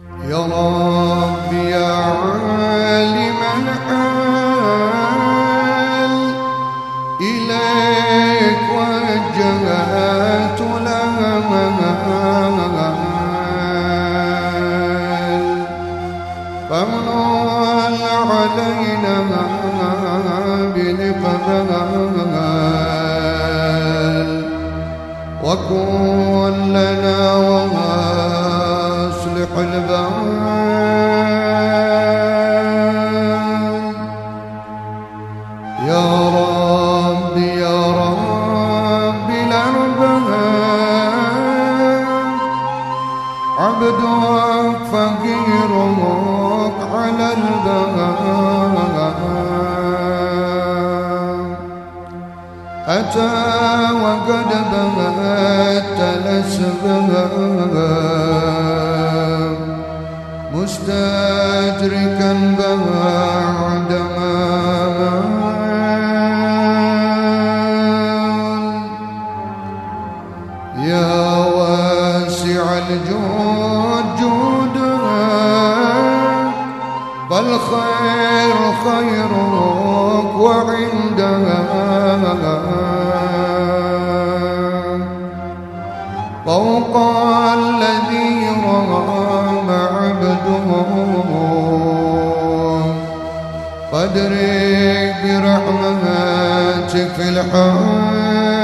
يا رب أتى وقد بهت الأسباب. مستدركا بعد ما يا واسع الجود جودك فالخير خيرك وعندها فوق الذي رام عبده. فادرك برحمتك في الحال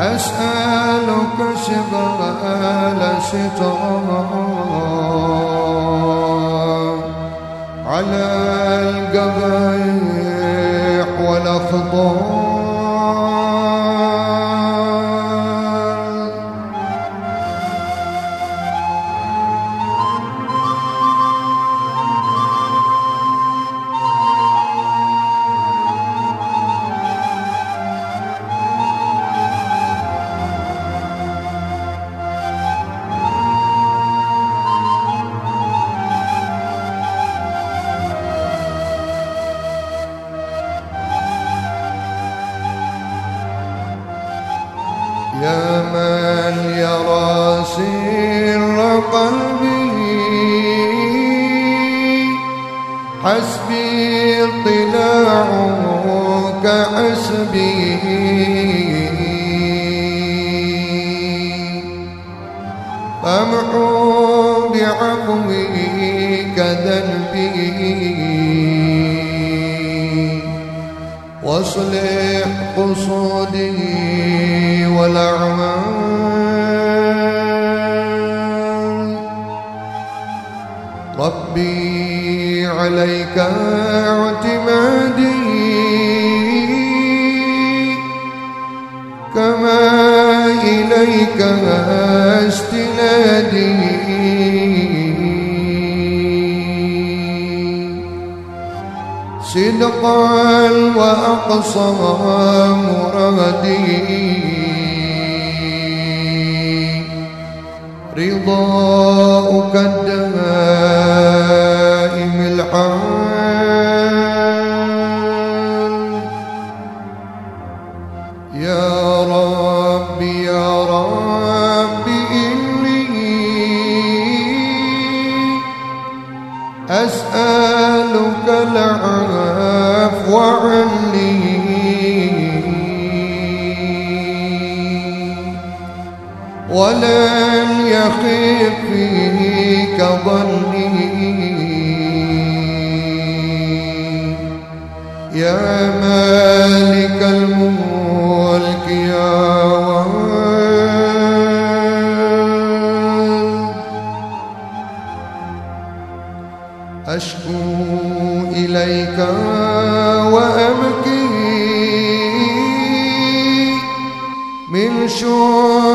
أسألك سبال ستار على القبيح والأخطار. حسبي اطلاعك حسبي فامحو بعفوك ذنبي وأصلح قصودي والأعمال. ربي عليك اعتمادي. كما إليك استنادي. صدقا وأقصى مرادي. رضاؤك الدائم يا رب يا رب إني أسألك العفو عني ولن يخف فيك ظني. يا مالك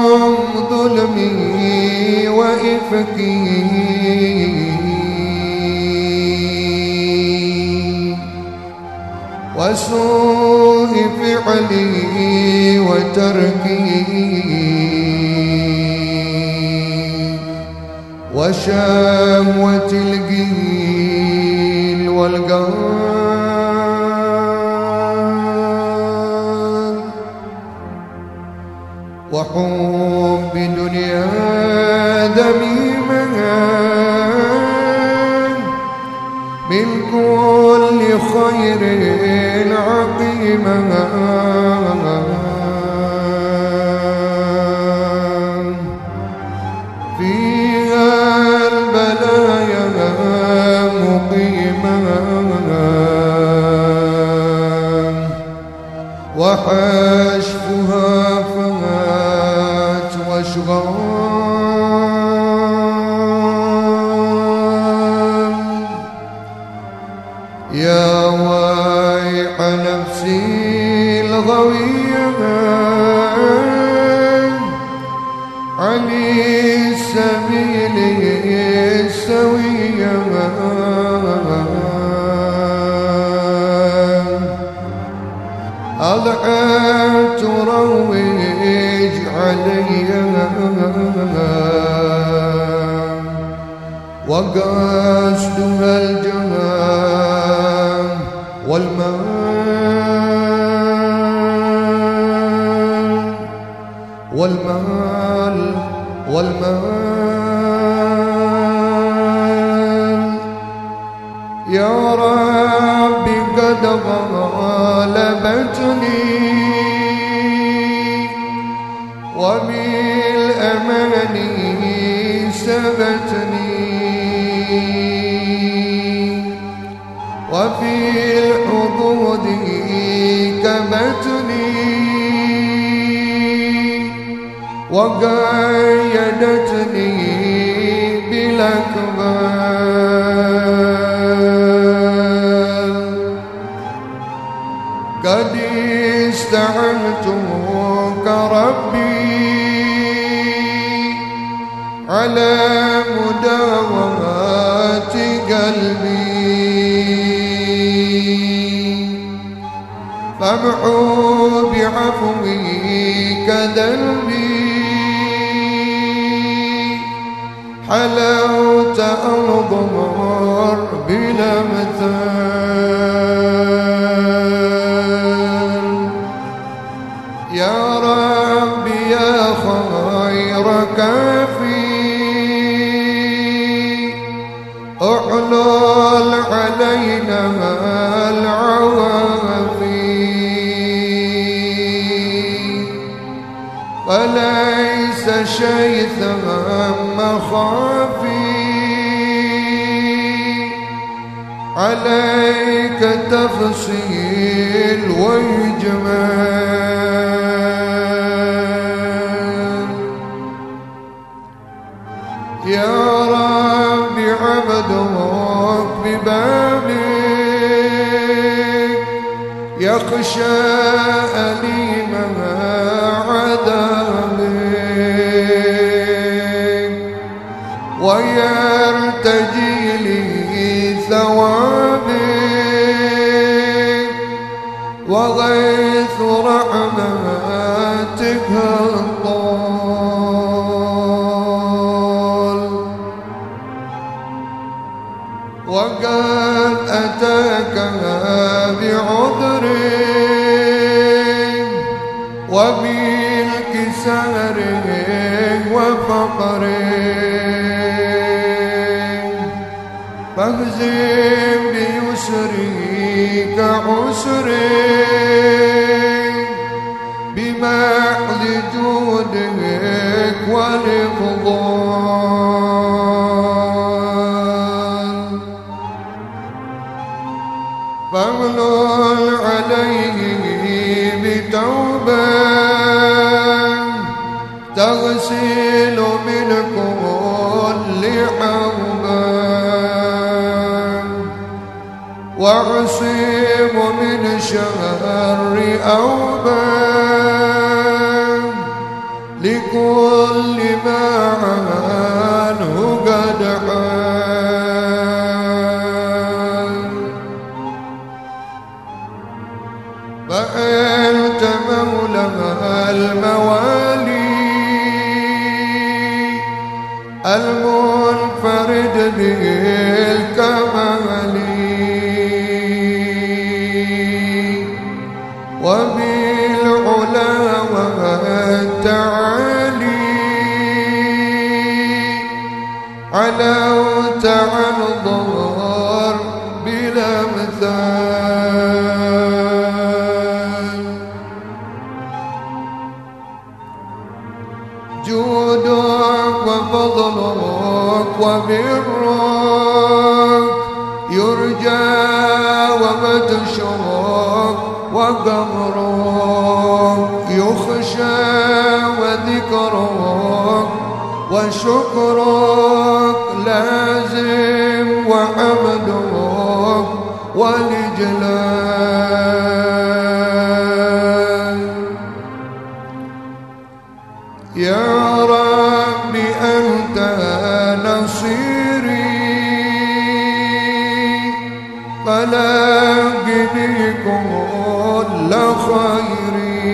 عن ظلمه وإفكه وسوء فعلي وتركي. وشام وتلقي وحب دنيا دميمها من كل خير عقيمها وحشفها الغوية عن السبيل السوية أضحى تروج علي وقصدها الجهام والمال والمال والمال. يا ربي قد غلبتني وبالأمان سبتني وفي الحدود وقيدتني بالأكبر قد استعنتك ربي على مداومات قلبي. فامحو بعفوك ذنبي حلاوة أنظر بلا مثال. يا ربي يا خير كافي. احلل علينا العوافي. وليس شيء ثم خافي عليك تفصيل وإجمال يا رب عبدك ببابك يخشى أليمها عذابك وبالكسار وفقر فاهزم بيسرك عسري. من شر أوبة لكل ما عنه قد فأنت مولى الموالي المنفع ذي الكمال وبالعلا والتعالي. علوت عن ظهر بلا مثال. وبرك يرجى ومدشرك وقمرك يخشى وذكرك وشكرك لازم وحمدك والإجلال فلاقني كل خيري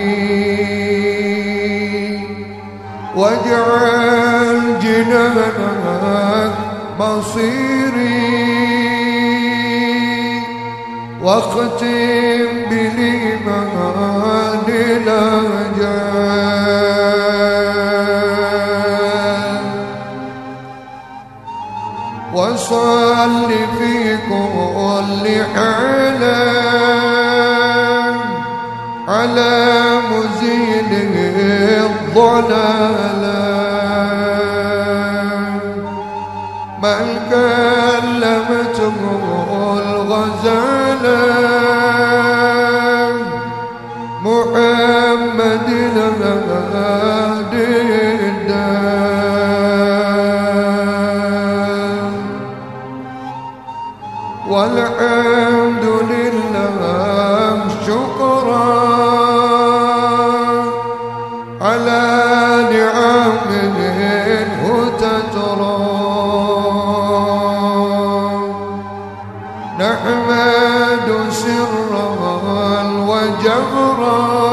واجعل جنانك مصيري واختم بالإيمان الأجال وصل في كل حال على مزيل الضلال نحمد سرا وجهرا